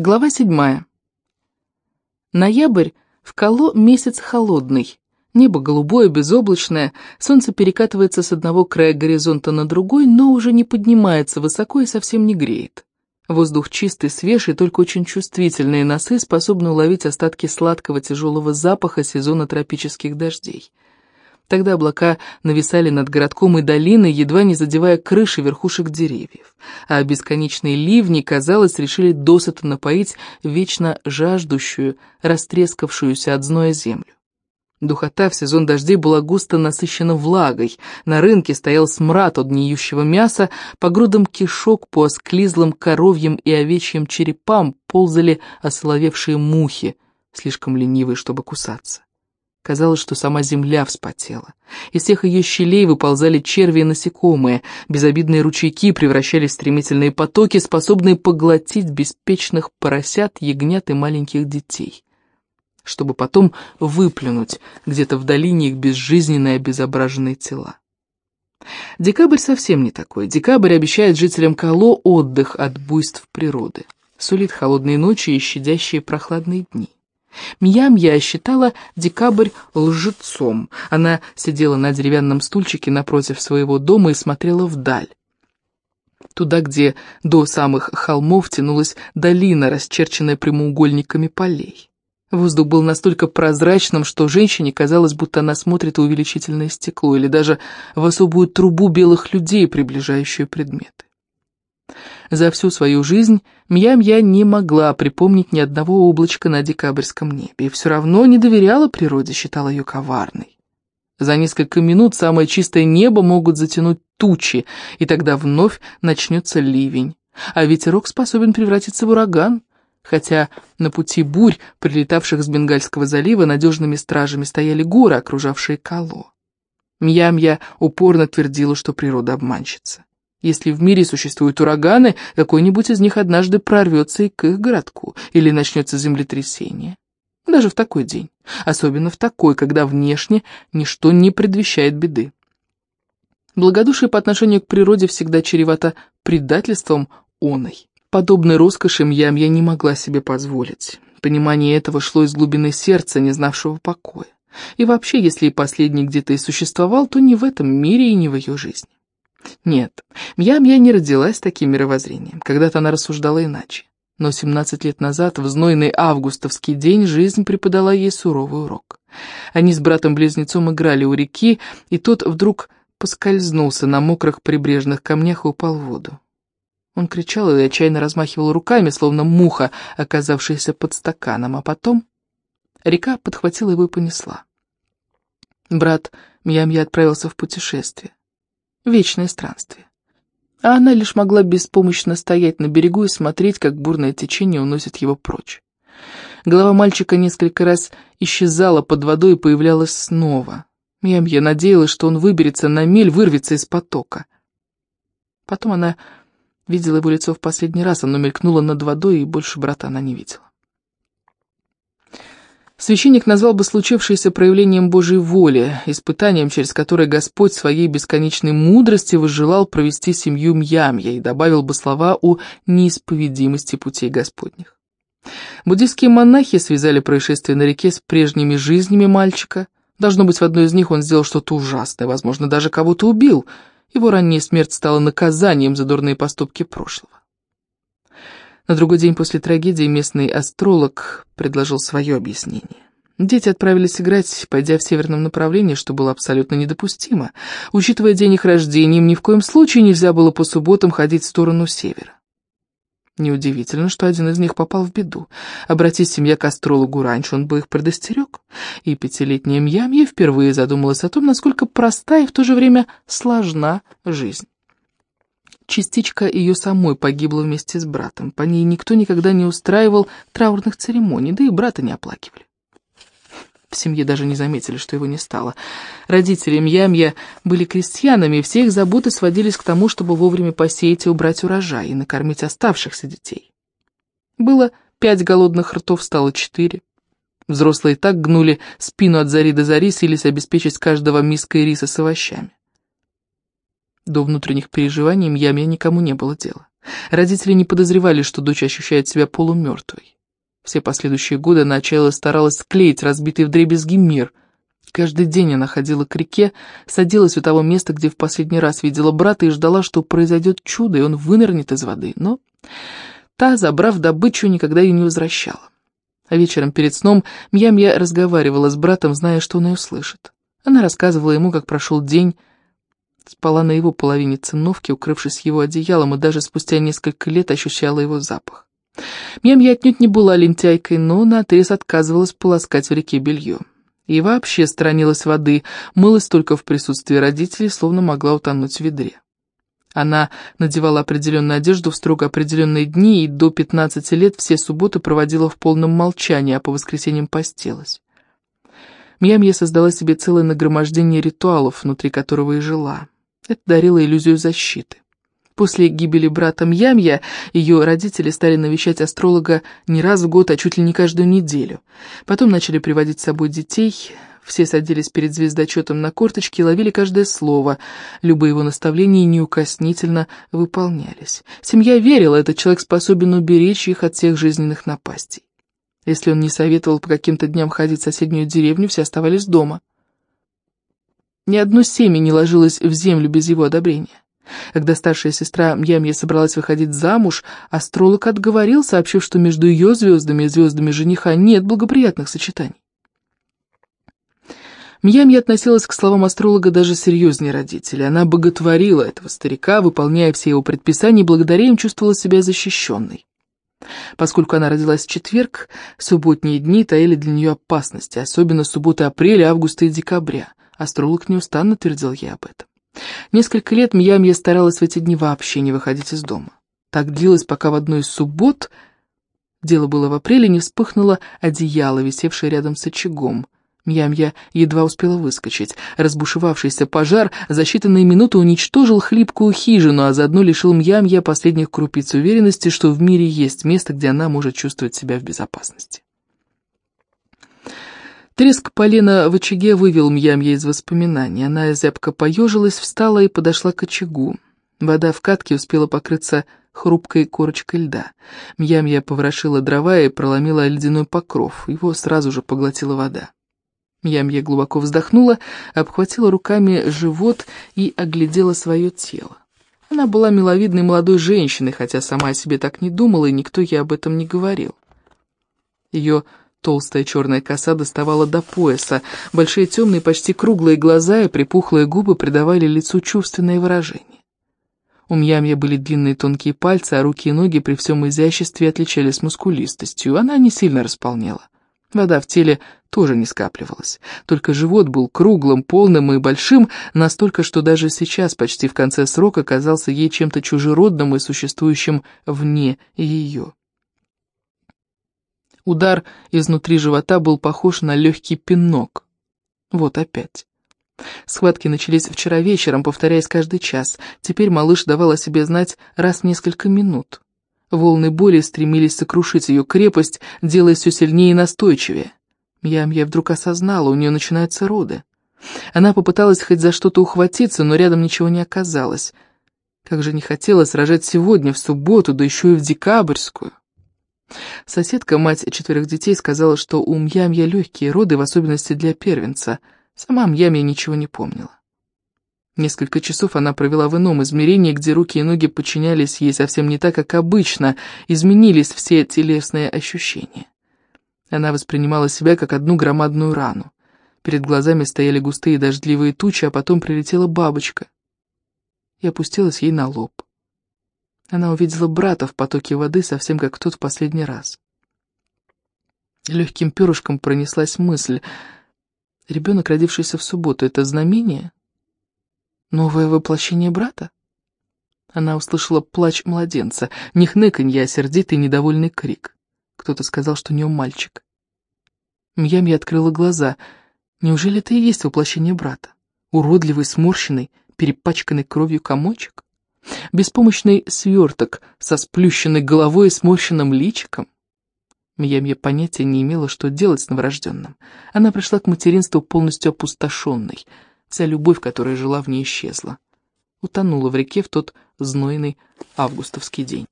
Глава седьмая. Ноябрь в Кало месяц холодный. Небо голубое, безоблачное, солнце перекатывается с одного края горизонта на другой, но уже не поднимается высоко и совсем не греет. Воздух чистый, свежий, только очень чувствительные носы способны уловить остатки сладкого тяжелого запаха сезона тропических дождей. Тогда облака нависали над городком и долиной, едва не задевая крыши верхушек деревьев. А бесконечные ливни, казалось, решили досыта напоить вечно жаждущую, растрескавшуюся от зноя землю. Духота в сезон дождей была густо насыщена влагой, на рынке стоял смрад от гниющего мяса, по грудам кишок, по осклизлым коровьим и овечьим черепам ползали осоловевшие мухи, слишком ленивые, чтобы кусаться. Казалось, что сама земля вспотела. Из всех ее щелей выползали черви и насекомые, безобидные ручейки превращались в стремительные потоки, способные поглотить беспечных поросят, ягнят и маленьких детей, чтобы потом выплюнуть где-то в долине их безжизненные обезображенные тела. Декабрь совсем не такой. Декабрь обещает жителям Кало отдых от буйств природы. Сулит холодные ночи и щадящие прохладные дни. Мьямья считала декабрь лжецом. Она сидела на деревянном стульчике напротив своего дома и смотрела вдаль. Туда, где до самых холмов тянулась долина, расчерченная прямоугольниками полей. Воздух был настолько прозрачным, что женщине казалось, будто она смотрит в увеличительное стекло или даже в особую трубу белых людей, приближающую предметы. За всю свою жизнь Мья-Мья не могла припомнить ни одного облачка на декабрьском небе, и все равно не доверяла природе, считала ее коварной. За несколько минут самое чистое небо могут затянуть тучи, и тогда вновь начнется ливень, а ветерок способен превратиться в ураган, хотя на пути бурь, прилетавших с Бенгальского залива, надежными стражами стояли горы, окружавшие Кало. Мья-Мья упорно твердила, что природа обманщица. Если в мире существуют ураганы, какой-нибудь из них однажды прорвется и к их городку, или начнется землетрясение. Даже в такой день. Особенно в такой, когда внешне ничто не предвещает беды. Благодушие по отношению к природе всегда чревато предательством оной. Подобной роскоши я не могла себе позволить. Понимание этого шло из глубины сердца, не знавшего покоя. И вообще, если и последний где-то и существовал, то не в этом мире и не в ее жизни. Нет, Мья-Мья не родилась таким мировоззрением. Когда-то она рассуждала иначе. Но 17 лет назад, в знойный августовский день, жизнь преподала ей суровый урок. Они с братом-близнецом играли у реки, и тот вдруг поскользнулся на мокрых прибрежных камнях и упал в воду. Он кричал и отчаянно размахивал руками, словно муха, оказавшаяся под стаканом, а потом река подхватила его и понесла. Брат Мья-Мья отправился в путешествие вечное странствие. А она лишь могла беспомощно стоять на берегу и смотреть, как бурное течение уносит его прочь. Голова мальчика несколько раз исчезала под водой и появлялась снова. Мьямья надеялась, что он выберется на мель, вырвется из потока. Потом она видела его лицо в последний раз, оно мелькнуло над водой, и больше брата она не видела. Священник назвал бы случившееся проявлением Божьей воли, испытанием, через которое Господь своей бесконечной мудрости возжелал провести семью Мьямья и добавил бы слова о неисповедимости путей Господних. Буддийские монахи связали происшествие на реке с прежними жизнями мальчика. Должно быть, в одной из них он сделал что-то ужасное, возможно, даже кого-то убил. Его ранняя смерть стала наказанием за дурные поступки прошлого. На другой день после трагедии местный астролог предложил свое объяснение. Дети отправились играть, пойдя в северном направлении, что было абсолютно недопустимо. Учитывая день их рождения, им ни в коем случае нельзя было по субботам ходить в сторону севера. Неудивительно, что один из них попал в беду. Обратись семья к астрологу раньше, он бы их предостерег. И пятилетняя Мьямья впервые задумалась о том, насколько проста и в то же время сложна жизнь. Частичка ее самой погибла вместе с братом. По ней никто никогда не устраивал траурных церемоний, да и брата не оплакивали. В семье даже не заметили, что его не стало. Родители Мьямья были крестьянами, и все их заботы сводились к тому, чтобы вовремя посеять и убрать урожай, и накормить оставшихся детей. Было пять голодных ртов, стало четыре. Взрослые так гнули спину от зари до зари, сились обеспечить каждого миской риса с овощами. До внутренних переживаний Мьяме никому не было дела. Родители не подозревали, что дочь ощущает себя полумертвой. Все последующие годы она отчаянно старалась склеить разбитый вдребезги мир. Каждый день она ходила к реке, садилась у того места, где в последний раз видела брата, и ждала, что произойдет чудо, и он вынырнет из воды. Но та, забрав добычу, никогда ее не возвращала. А вечером перед сном Мьямья разговаривала с братом, зная, что он ее слышит. Она рассказывала ему, как прошел день, спала на его половине циновки, укрывшись его одеялом, и даже спустя несколько лет ощущала его запах. Мьямья отнюдь не была лентяйкой, но наотрез отказывалась полоскать в реке белье. И вообще сторонилась воды, мылась только в присутствии родителей, словно могла утонуть в ведре. Она надевала определенную одежду в строго определенные дни и до 15 лет все субботы проводила в полном молчании, а по воскресеньям постелась. Мьямья создала себе целое нагромождение ритуалов, внутри которого и жила. Это дарило иллюзию защиты. После гибели брата Мьямья ее родители стали навещать астролога не раз в год, а чуть ли не каждую неделю. Потом начали приводить с собой детей, все садились перед звездочетом на корточки и ловили каждое слово. Любые его наставления неукоснительно выполнялись. Семья верила, этот человек способен уберечь их от всех жизненных напастей. Если он не советовал по каким-то дням ходить в соседнюю деревню, все оставались дома. Ни одно семя не ложилось в землю без его одобрения. Когда старшая сестра Мьямья собралась выходить замуж, астролог отговорил, сообщив, что между ее звездами и звездами жениха нет благоприятных сочетаний. Мьямья относилась к словам астролога даже серьезнее родителей. Она боготворила этого старика, выполняя все его предписания, и благодаря им чувствовала себя защищенной. Поскольку она родилась в четверг, субботние дни таили для нее опасности, особенно субботы апреля, августа и декабря. Астролог неустанно твердил ей об этом. Несколько лет Мьямья старалась в эти дни вообще не выходить из дома. Так длилось, пока в одной из суббот, дело было в апреле, не вспыхнуло одеяло, висевшее рядом с очагом. Мьямья едва успела выскочить. Разбушевавшийся пожар за считанные минуты уничтожил хлипкую хижину, а заодно лишил Мьямья последних крупиц уверенности, что в мире есть место, где она может чувствовать себя в безопасности. Треск полена в очаге вывел Мьямья из воспоминаний. Она зябко поежилась, встала и подошла к очагу. Вода в катке успела покрыться хрупкой корочкой льда. Мьямья поворошила дрова и проломила ледяной покров. Его сразу же поглотила вода. Мьямья глубоко вздохнула, обхватила руками живот и оглядела свое тело. Она была миловидной молодой женщиной, хотя сама о себе так не думала, и никто ей об этом не говорил. Ее Толстая черная коса доставала до пояса, большие темные, почти круглые глаза и припухлые губы придавали лицу чувственное выражение. У Мьямья были длинные тонкие пальцы, а руки и ноги при всем изяществе отличались мускулистостью. Она не сильно располнела. Вода в теле тоже не скапливалась. Только живот был круглым, полным и большим, настолько, что даже сейчас, почти в конце срока, казался ей чем-то чужеродным и существующим вне ее. Удар изнутри живота был похож на легкий пинок. Вот опять. Схватки начались вчера вечером, повторяясь каждый час. Теперь малыш давал о себе знать раз в несколько минут. Волны боли стремились сокрушить ее крепость, делая все сильнее и настойчивее. Мьямья вдруг осознала, у нее начинаются роды. Она попыталась хоть за что-то ухватиться, но рядом ничего не оказалось. Как же не хотелось рожать сегодня, в субботу, да еще и в декабрьскую. Соседка, мать четверых детей, сказала, что у Мьямья легкие роды, в особенности для первенца. Сама Мьямья ничего не помнила. Несколько часов она провела в ином измерении, где руки и ноги подчинялись ей совсем не так, как обычно, изменились все телесные ощущения. Она воспринимала себя как одну громадную рану. Перед глазами стояли густые дождливые тучи, а потом прилетела бабочка и опустилась ей на лоб. Она увидела брата в потоке воды, совсем как тот в последний раз. Легким перышком пронеслась мысль. Ребенок, родившийся в субботу, это знамение? Новое воплощение брата? Она услышала плач младенца, не хныканье, а сердитый недовольный крик. Кто-то сказал, что у нее мальчик. Мьями открыла глаза. Неужели это и есть воплощение брата? Уродливый, сморщенный, перепачканный кровью комочек? Беспомощный сверток со сплющенной головой и сморщенным личиком. Мьямья понятия не имела, что делать с новорожденным. Она пришла к материнству полностью опустошенной. Вся любовь, которая жила в ней, исчезла. утонула в реке в тот знойный августовский день.